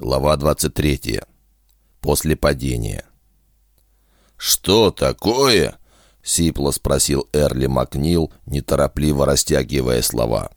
Глава 23. После падения. «Что такое?» — сипло спросил Эрли Макнил, неторопливо растягивая слова.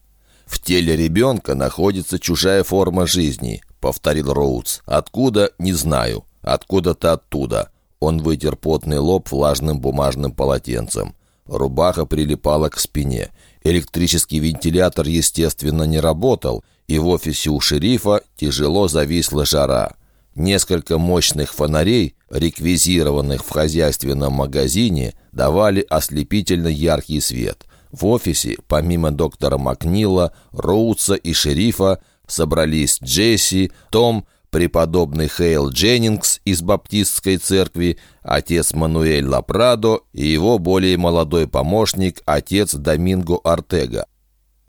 «В теле ребенка находится чужая форма жизни», — повторил Роудс. «Откуда? Не знаю. Откуда-то оттуда». Он вытер потный лоб влажным бумажным полотенцем. Рубаха прилипала к спине. Электрический вентилятор, естественно, не работал, и в офисе у шерифа тяжело зависла жара. Несколько мощных фонарей, реквизированных в хозяйственном магазине, давали ослепительно яркий свет. В офисе, помимо доктора Макнила, Роудса и шерифа, собрались Джесси, Том, преподобный Хейл Дженнингс из Баптистской церкви, отец Мануэль Лапрадо и его более молодой помощник, отец Доминго Артега.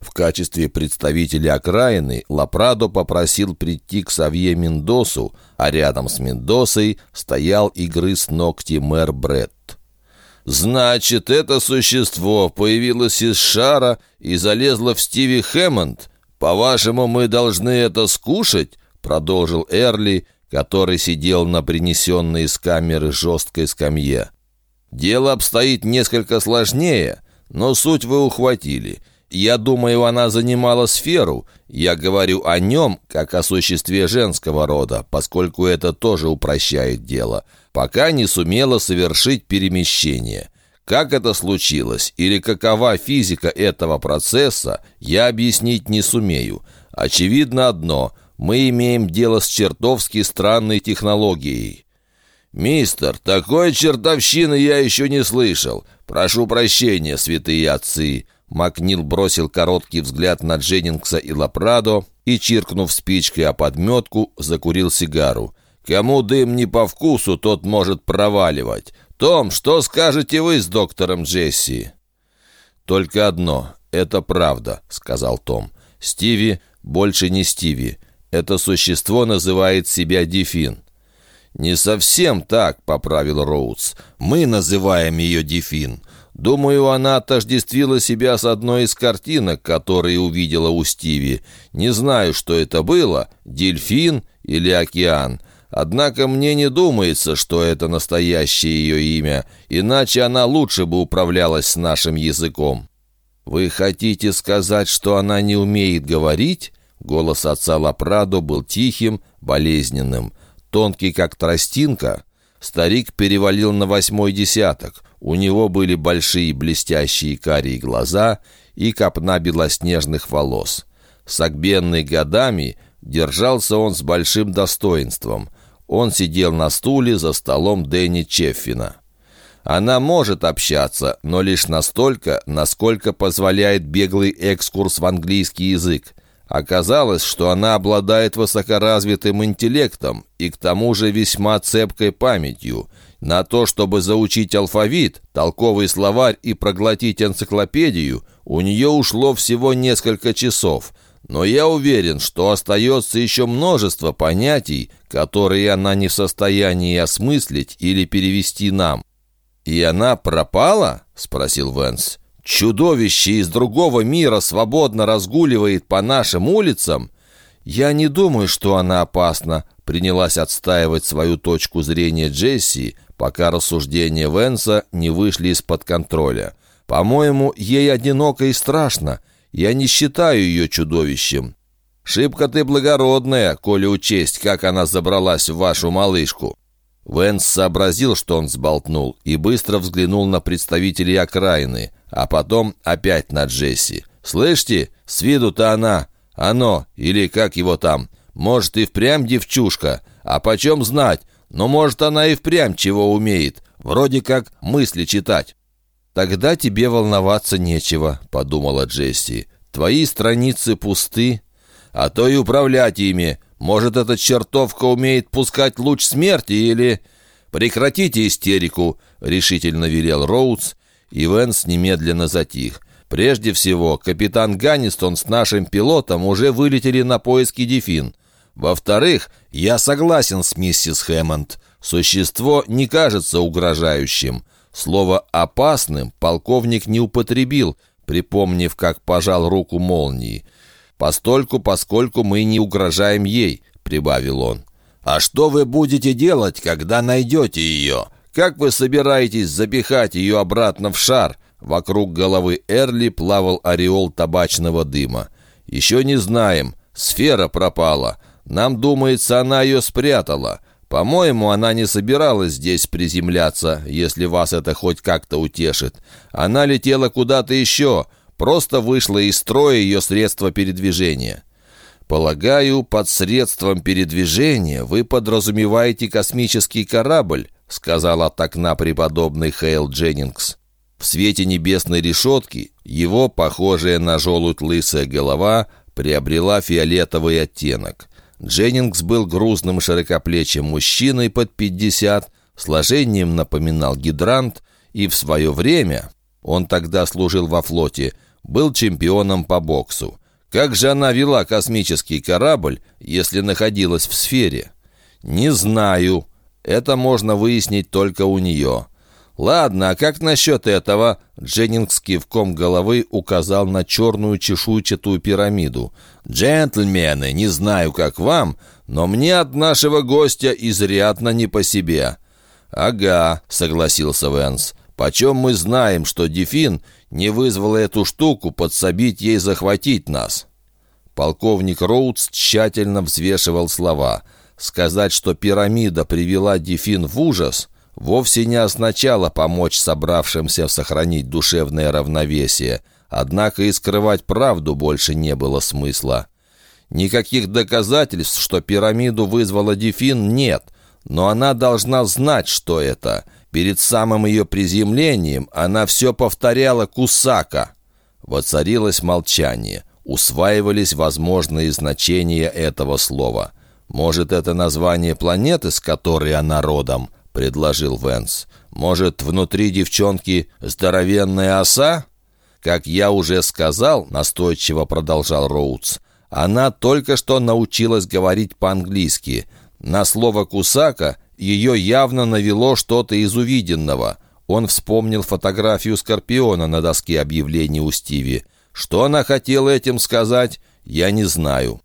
В качестве представителя окраины Лапрадо попросил прийти к Савье Мендосу, а рядом с Мендосой стоял и грыз ногти мэр Бретт. «Значит, это существо появилось из шара и залезло в Стиви Хэммонд? По-вашему, мы должны это скушать?» продолжил Эрли, который сидел на принесенной из камеры жесткой скамье. «Дело обстоит несколько сложнее, но суть вы ухватили». Я думаю, она занимала сферу. Я говорю о нем, как о существе женского рода, поскольку это тоже упрощает дело, пока не сумела совершить перемещение. Как это случилось или какова физика этого процесса, я объяснить не сумею. Очевидно одно – мы имеем дело с чертовски странной технологией. «Мистер, такой чертовщины я еще не слышал. Прошу прощения, святые отцы. Макнил бросил короткий взгляд на Дженнингса и Лапрадо и, чиркнув спичкой о подметку, закурил сигару. «Кому дым не по вкусу, тот может проваливать. Том, что скажете вы с доктором Джесси?» «Только одно. Это правда», — сказал Том. «Стиви больше не Стиви. Это существо называет себя Дефин». «Не совсем так», — поправил Роудс. «Мы называем ее Дефин. Думаю, она отождествила себя с одной из картинок, которые увидела у Стиви. Не знаю, что это было, дельфин или океан. Однако мне не думается, что это настоящее ее имя, иначе она лучше бы управлялась с нашим языком. «Вы хотите сказать, что она не умеет говорить?» Голос отца Лапрадо был тихим, болезненным, тонкий, как тростинка. Старик перевалил на восьмой десяток. У него были большие блестящие карие глаза и копна белоснежных волос. Согбенный годами, держался он с большим достоинством. Он сидел на стуле за столом Дэнни Чеффина. Она может общаться, но лишь настолько, насколько позволяет беглый экскурс в английский язык. Оказалось, что она обладает высокоразвитым интеллектом и к тому же весьма цепкой памятью. На то, чтобы заучить алфавит, толковый словарь и проглотить энциклопедию, у нее ушло всего несколько часов. Но я уверен, что остается еще множество понятий, которые она не в состоянии осмыслить или перевести нам. «И она пропала?» — спросил Венс. «Чудовище из другого мира свободно разгуливает по нашим улицам?» «Я не думаю, что она опасна», — принялась отстаивать свою точку зрения Джесси, пока рассуждения Венса не вышли из-под контроля. «По-моему, ей одиноко и страшно. Я не считаю ее чудовищем». «Шибко ты благородная, коли учесть, как она забралась в вашу малышку». Венс сообразил, что он сболтнул, и быстро взглянул на представителей окраины, а потом опять на Джесси. «Слышите, с виду-то она, оно, или как его там, может и впрямь девчушка, а почем знать, но может она и впрямь чего умеет, вроде как мысли читать». «Тогда тебе волноваться нечего», — подумала Джесси. «Твои страницы пусты, а то и управлять ими. Может, эта чертовка умеет пускать луч смерти или...» «Прекратите истерику», — решительно велел Роудс, и Венс немедленно затих. Прежде всего, капитан Ганнистон с нашим пилотом уже вылетели на поиски Дефин. Во-вторых, я согласен с миссис Хэммонд. Существо не кажется угрожающим. Слово «опасным» полковник не употребил, припомнив, как пожал руку молнии. Постольку, поскольку мы не угрожаем ей, прибавил он. «А что вы будете делать, когда найдете ее? Как вы собираетесь запихать ее обратно в шар?» Вокруг головы Эрли плавал ореол табачного дыма. «Еще не знаем. Сфера пропала. Нам думается, она ее спрятала. По-моему, она не собиралась здесь приземляться, если вас это хоть как-то утешит. Она летела куда-то еще, просто вышла из строя ее средства передвижения. Полагаю, под средством передвижения вы подразумеваете космический корабль, сказал от окна преподобный Хейл Дженнингс. В свете небесной решетки его, похожая на желудь лысая голова, приобрела фиолетовый оттенок. Дженнингс был грузным широкоплечим мужчиной под 50, сложением напоминал гидрант, и в свое время, он тогда служил во флоте, был чемпионом по боксу. Как же она вела космический корабль, если находилась в сфере? Не знаю. Это можно выяснить только у нее. «Ладно, а как насчет этого?» Дженнингс кивком головы указал на черную чешуйчатую пирамиду. «Джентльмены, не знаю, как вам, но мне от нашего гостя изрядно не по себе». «Ага», — согласился Венс. «Почем мы знаем, что Дефин не вызвала эту штуку подсобить ей захватить нас?» Полковник Роудс тщательно взвешивал слова. Сказать, что пирамида привела Дефин в ужас — вовсе не означало помочь собравшимся сохранить душевное равновесие, однако и скрывать правду больше не было смысла. Никаких доказательств, что пирамиду вызвала Дефин, нет, но она должна знать, что это. Перед самым ее приземлением она все повторяла «Кусака». Воцарилось молчание. Усваивались возможные значения этого слова. Может, это название планеты, с которой она родом? — предложил Венс. «Может, внутри девчонки здоровенная оса?» «Как я уже сказал», — настойчиво продолжал Роудс, «она только что научилась говорить по-английски. На слово «кусака» ее явно навело что-то из увиденного». Он вспомнил фотографию Скорпиона на доске объявлений у Стиви. Что она хотела этим сказать, я не знаю.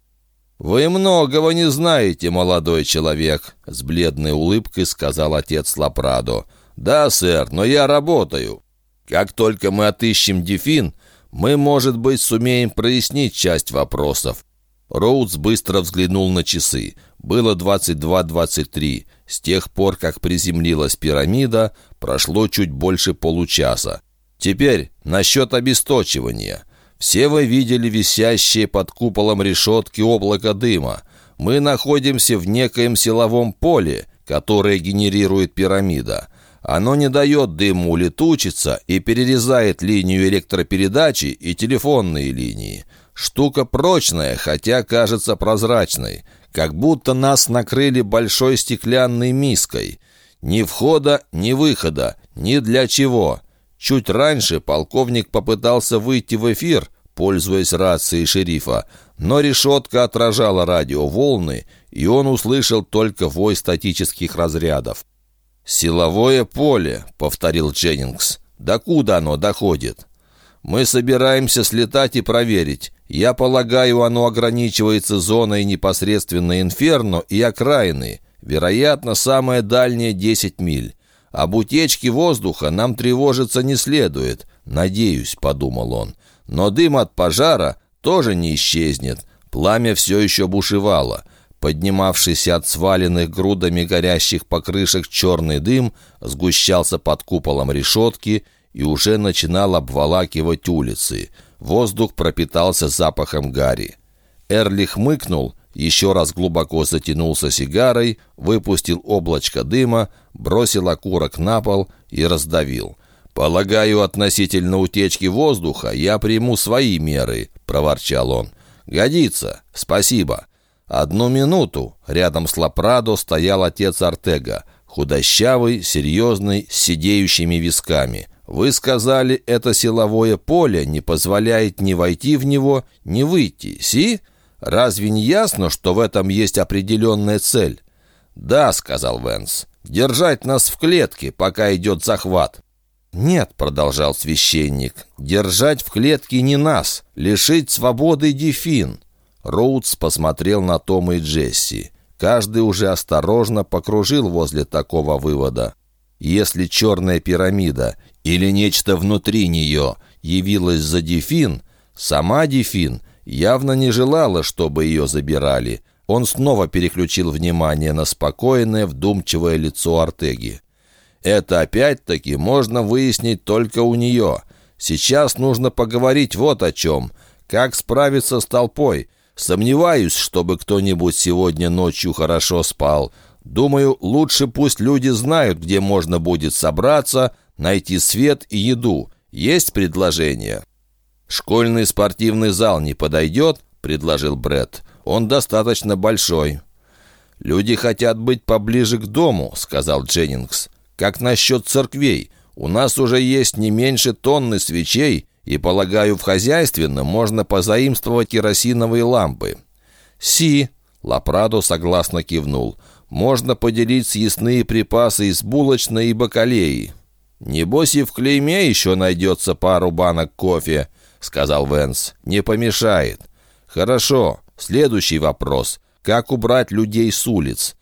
«Вы многого не знаете, молодой человек», — с бледной улыбкой сказал отец Лапрадо. «Да, сэр, но я работаю. Как только мы отыщем Дефин, мы, может быть, сумеем прояснить часть вопросов». Роудс быстро взглянул на часы. Было 22.23. С тех пор, как приземлилась пирамида, прошло чуть больше получаса. Теперь насчет обесточивания. Все вы видели висящее под куполом решетки облако дыма. Мы находимся в некоем силовом поле, которое генерирует пирамида. Оно не дает дыму улетучиться и перерезает линию электропередачи и телефонные линии. Штука прочная, хотя кажется прозрачной. Как будто нас накрыли большой стеклянной миской. Ни входа, ни выхода, ни для чего. Чуть раньше полковник попытался выйти в эфир, пользуясь рацией шерифа, но решетка отражала радиоволны, и он услышал только вой статических разрядов. «Силовое поле», — повторил Дженнингс. «Докуда оно доходит?» «Мы собираемся слетать и проверить. Я полагаю, оно ограничивается зоной непосредственно Инферно и окраины. Вероятно, самое дальнее 10 миль. Об утечке воздуха нам тревожиться не следует. Надеюсь, подумал он. Но дым от пожара тоже не исчезнет. Пламя все еще бушевало. Поднимавшийся от сваленных грудами горящих покрышек черный дым сгущался под куполом решетки и уже начинал обволакивать улицы. Воздух пропитался запахом гари. Эрли хмыкнул еще раз глубоко затянулся сигарой, выпустил облачко дыма, бросил окурок на пол и раздавил. «Полагаю, относительно утечки воздуха я приму свои меры», — проворчал он. «Годится. Спасибо». Одну минуту рядом с Лапрадо стоял отец Артега, худощавый, серьезный, с сидеющими висками. «Вы сказали, это силовое поле не позволяет ни войти в него, ни выйти, си?» Разве не ясно, что в этом есть определенная цель?» «Да», — сказал Венс, — «держать нас в клетке, пока идет захват». «Нет», — продолжал священник, — «держать в клетке не нас, лишить свободы Дефин». Роудс посмотрел на Тома и Джесси. Каждый уже осторожно покружил возле такого вывода. Если черная пирамида или нечто внутри нее явилась за Дефин, сама Дефин явно не желала, чтобы ее забирали. Он снова переключил внимание на спокойное, вдумчивое лицо Артеги. Это опять-таки можно выяснить только у нее. Сейчас нужно поговорить вот о чем. Как справиться с толпой? Сомневаюсь, чтобы кто-нибудь сегодня ночью хорошо спал. Думаю, лучше пусть люди знают, где можно будет собраться, найти свет и еду. Есть предложение?» «Школьный спортивный зал не подойдет?» — предложил Бред. «Он достаточно большой». «Люди хотят быть поближе к дому», — сказал Дженнингс. «Как насчет церквей? У нас уже есть не меньше тонны свечей, и, полагаю, в хозяйственном можно позаимствовать керосиновые лампы». «Си», — Лапрадо согласно кивнул, — «можно поделить съестные припасы из булочной и бакалеи». «Небось и в клейме еще найдется пару банок кофе», — сказал Венс. «Не помешает». «Хорошо. Следующий вопрос. Как убрать людей с улиц?»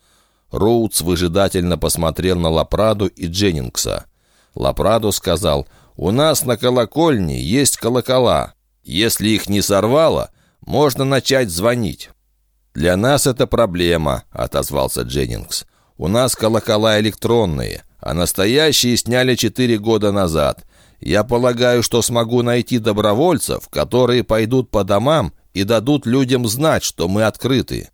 Роудс выжидательно посмотрел на Лапраду и Дженнингса. Лапрадо сказал, «У нас на колокольне есть колокола. Если их не сорвало, можно начать звонить». «Для нас это проблема», — отозвался Дженнингс. «У нас колокола электронные, а настоящие сняли четыре года назад. Я полагаю, что смогу найти добровольцев, которые пойдут по домам и дадут людям знать, что мы открыты».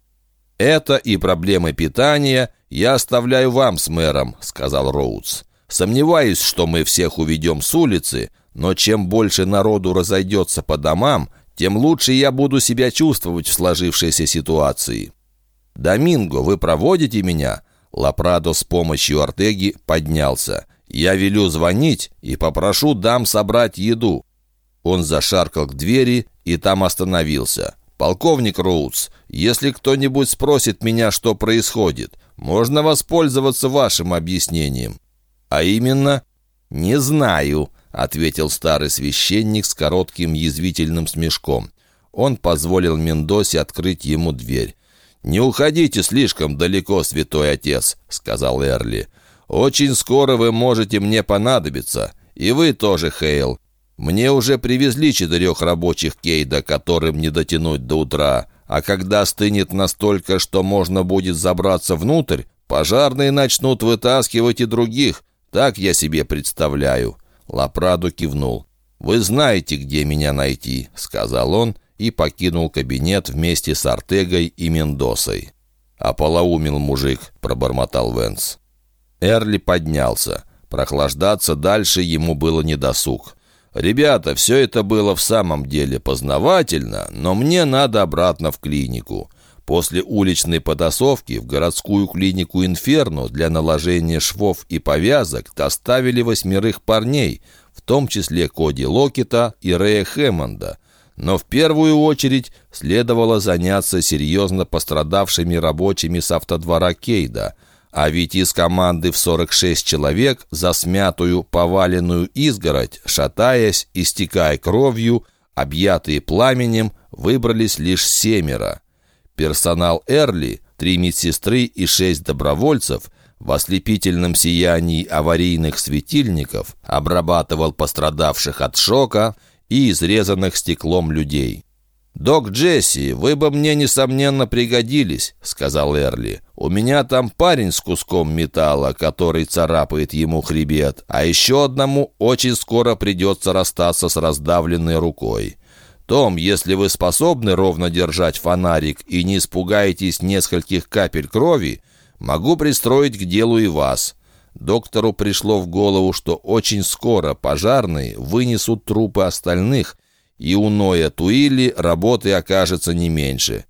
«Это и проблемы питания я оставляю вам с мэром», — сказал Роудс. Сомневаюсь, что мы всех уведем с улицы, но чем больше народу разойдется по домам, тем лучше я буду себя чувствовать в сложившейся ситуации. «Доминго, вы проводите меня?» Лапрадо с помощью Артеги поднялся. «Я велю звонить и попрошу дам собрать еду». Он зашаркал к двери и там остановился. «Полковник Роудс, если кто-нибудь спросит меня, что происходит, можно воспользоваться вашим объяснением». «А именно?» «Не знаю», — ответил старый священник с коротким язвительным смешком. Он позволил Мендосе открыть ему дверь. «Не уходите слишком далеко, святой отец», — сказал Эрли. «Очень скоро вы можете мне понадобиться. И вы тоже, Хейл. Мне уже привезли четырех рабочих Кейда, которым не дотянуть до утра. А когда стынет настолько, что можно будет забраться внутрь, пожарные начнут вытаскивать и других, так я себе представляю». Лапраду кивнул. «Вы знаете, где меня найти», — сказал он и покинул кабинет вместе с Артегой и Мендосой. «Ополоумил мужик», — пробормотал Венс. Эрли поднялся. Прохлаждаться дальше ему было недосуг. «Ребята, все это было в самом деле познавательно, но мне надо обратно в клинику. После уличной потасовки в городскую клинику «Инферно» для наложения швов и повязок доставили восьмерых парней, в том числе Коди Локета и Рэя Хэммонда. Но в первую очередь следовало заняться серьезно пострадавшими рабочими с автодвора Кейда, а ведь из команды в 46 человек за смятую поваленную изгородь, шатаясь, истекая кровью, объятые пламенем, выбрались лишь семеро. Персонал Эрли, три медсестры и шесть добровольцев в ослепительном сиянии аварийных светильников обрабатывал пострадавших от шока и изрезанных стеклом людей. «Док Джесси, вы бы мне, несомненно, пригодились», — сказал Эрли. «У меня там парень с куском металла, который царапает ему хребет, а еще одному очень скоро придется расстаться с раздавленной рукой. Том, если вы способны ровно держать фонарик и не испугаетесь нескольких капель крови, могу пристроить к делу и вас». Доктору пришло в голову, что очень скоро пожарные вынесут трупы остальных, и у Ноя Туили работы окажется не меньше.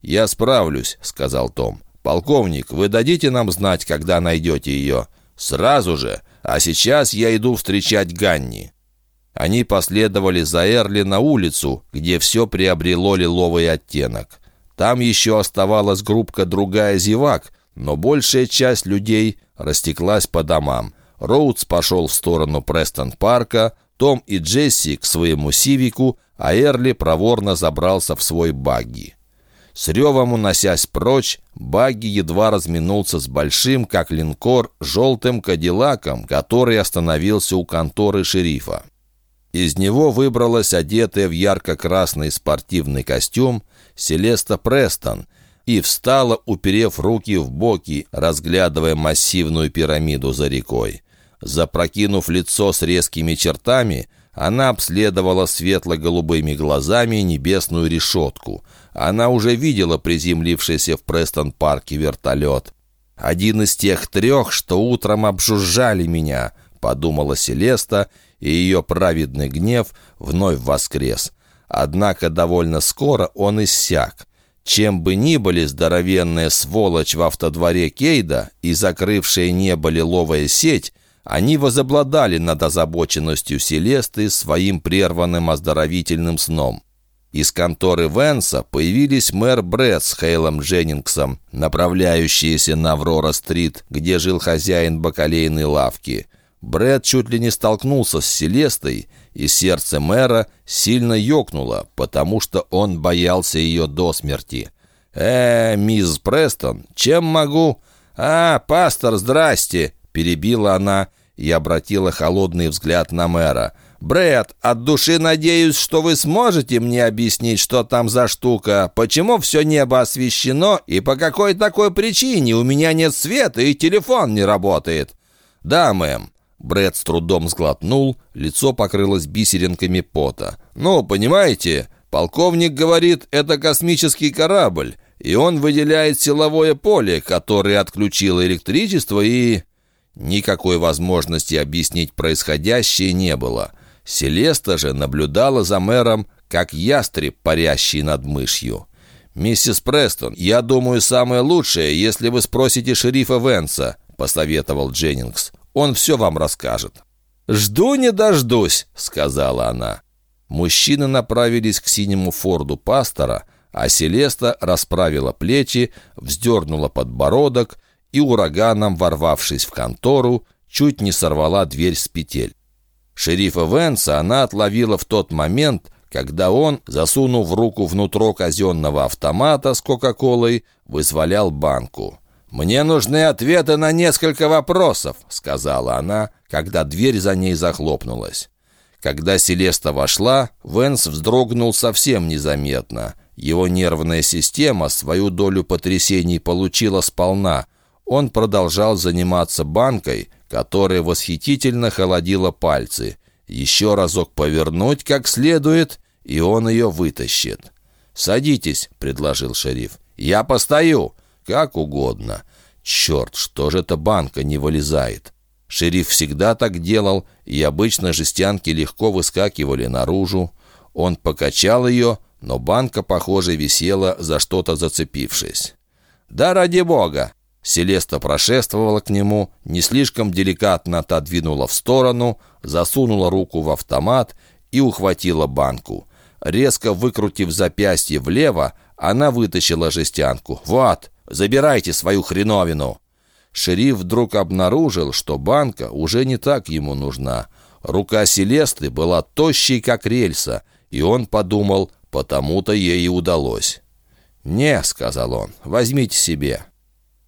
«Я справлюсь», — сказал Том. «Полковник, вы дадите нам знать, когда найдете ее?» «Сразу же. А сейчас я иду встречать Ганни». Они последовали за Эрли на улицу, где все приобрело лиловый оттенок. Там еще оставалась группка другая зевак, но большая часть людей растеклась по домам. Роудс пошел в сторону Престон-парка, том и Джесси к своему Сивику, а Эрли проворно забрался в свой багги. С ревом уносясь прочь, Багги едва разминулся с большим, как линкор, желтым кадиллаком, который остановился у конторы шерифа. Из него выбралась одетая в ярко-красный спортивный костюм Селеста Престон и встала, уперев руки в боки, разглядывая массивную пирамиду за рекой. Запрокинув лицо с резкими чертами, она обследовала светло-голубыми глазами небесную решетку. Она уже видела приземлившийся в Престон-парке вертолет. «Один из тех трех, что утром обжужжали меня», — подумала Селеста, и ее праведный гнев вновь воскрес. Однако довольно скоро он иссяк. Чем бы ни были здоровенная сволочь в автодворе Кейда и закрывшая небо лиловая сеть, они возобладали над озабоченностью Селесты своим прерванным оздоровительным сном. Из конторы Венса появились мэр Брэд с Хейлом Дженнингсом, направляющиеся на Аврора-стрит, где жил хозяин бакалейной лавки. Брэд чуть ли не столкнулся с Селестой, и сердце мэра сильно ёкнуло, потому что он боялся ее до смерти. «Э, мисс Престон, чем могу?» «А, пастор, здрасте!» — перебила она и обратила холодный взгляд на мэра. «Брэд, от души надеюсь, что вы сможете мне объяснить, что там за штука, почему все небо освещено и по какой такой причине у меня нет света и телефон не работает». «Да, мэм». Брэд с трудом сглотнул, лицо покрылось бисеринками пота. «Ну, понимаете, полковник говорит, это космический корабль, и он выделяет силовое поле, которое отключило электричество и...» Никакой возможности объяснить происходящее не было. Селеста же наблюдала за мэром, как ястреб, парящий над мышью. «Миссис Престон, я думаю, самое лучшее, если вы спросите шерифа Венса», — посоветовал Дженнингс. «Он все вам расскажет». «Жду не дождусь», — сказала она. Мужчины направились к синему форду пастора, а Селеста расправила плечи, вздернула подбородок и ураганом, ворвавшись в контору, чуть не сорвала дверь с петель. Шерифа Венса она отловила в тот момент, когда он, засунув руку внутрь казенного автомата с Кока-Колой, вызволял банку. «Мне нужны ответы на несколько вопросов», — сказала она, когда дверь за ней захлопнулась. Когда Селеста вошла, Венс вздрогнул совсем незаметно. Его нервная система свою долю потрясений получила сполна — он продолжал заниматься банкой, которая восхитительно холодила пальцы. Еще разок повернуть как следует, и он ее вытащит. «Садитесь», — предложил шериф. «Я постою». «Как угодно». «Черт, что же эта банка не вылезает?» Шериф всегда так делал, и обычно жестянки легко выскакивали наружу. Он покачал ее, но банка, похоже, висела за что-то зацепившись. «Да ради бога!» Селеста прошествовала к нему, не слишком деликатно отодвинула в сторону, засунула руку в автомат и ухватила банку. Резко выкрутив запястье влево, она вытащила жестянку. «Вот, забирайте свою хреновину!» Шериф вдруг обнаружил, что банка уже не так ему нужна. Рука Селесты была тощей, как рельса, и он подумал, потому-то ей и удалось. «Не», — сказал он, — «возьмите себе».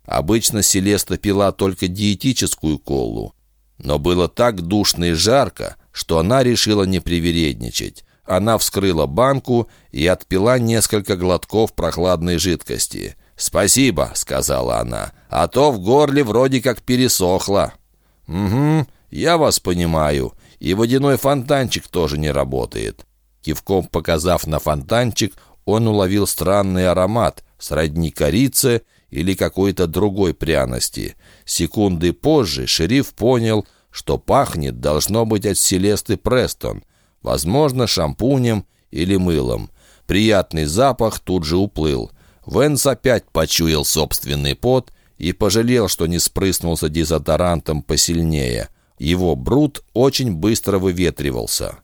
Обычно Селеста пила только диетическую колу. Но было так душно и жарко, что она решила не привередничать. Она вскрыла банку и отпила несколько глотков прохладной жидкости. «Спасибо», — сказала она, — «а то в горле вроде как пересохло». «Угу, я вас понимаю. И водяной фонтанчик тоже не работает». Кивком показав на фонтанчик, он уловил странный аромат, сродни корице или какой-то другой пряности. Секунды позже шериф понял, что пахнет должно быть от Селесты Престон, возможно, шампунем или мылом. Приятный запах тут же уплыл. Венс опять почуял собственный пот и пожалел, что не спрыснулся дезодорантом посильнее. Его брут очень быстро выветривался.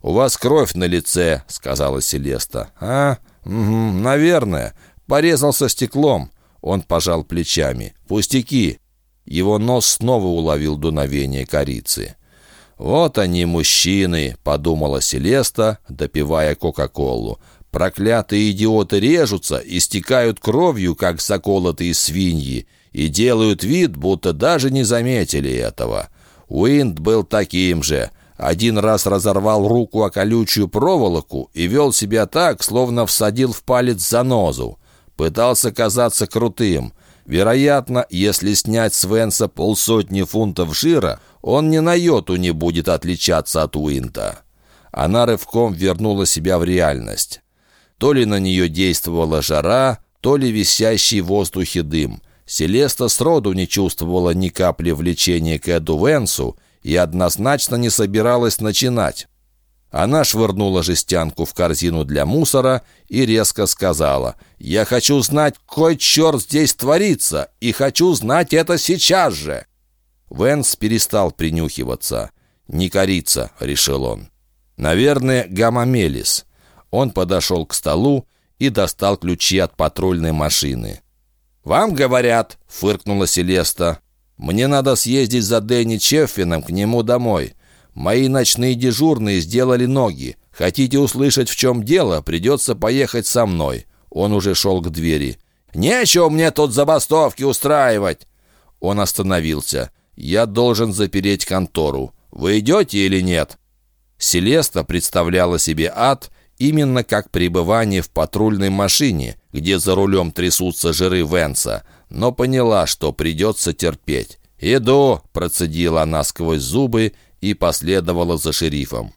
«У вас кровь на лице», — сказала Селеста. «А? Угу, наверное. Порезался стеклом. Он пожал плечами. «Пустяки!» Его нос снова уловил дуновение корицы. «Вот они, мужчины!» — подумала Селеста, допивая Кока-Колу. Проклятые идиоты режутся, истекают кровью, как заколотые свиньи, и делают вид, будто даже не заметили этого. Уинд был таким же. Один раз разорвал руку о колючую проволоку и вел себя так, словно всадил в палец занозу. Пытался казаться крутым. Вероятно, если снять с Венса полсотни фунтов жира, он ни на йоту не будет отличаться от Уинта. Она рывком вернула себя в реальность. То ли на нее действовала жара, то ли висящий в воздухе дым — Селеста сроду не чувствовала ни капли влечения к Эду Венсу и однозначно не собиралась начинать. Она швырнула жестянку в корзину для мусора и резко сказала, «Я хочу знать, кой черт здесь творится, и хочу знать это сейчас же!» Венс перестал принюхиваться. «Не корица», — решил он. «Наверное, гамамелис». Он подошел к столу и достал ключи от патрульной машины. «Вам говорят», — фыркнула Селеста. «Мне надо съездить за Дэнни Чеффином к нему домой. Мои ночные дежурные сделали ноги. Хотите услышать, в чем дело, придется поехать со мной». Он уже шел к двери. «Нечего мне тут забастовки устраивать!» Он остановился. «Я должен запереть контору. Вы идете или нет?» Селеста представляла себе ад именно как пребывание в патрульной машине, где за рулем трясутся жиры Венса, но поняла, что придется терпеть. «Иду!» — процедила она сквозь зубы и последовала за шерифом.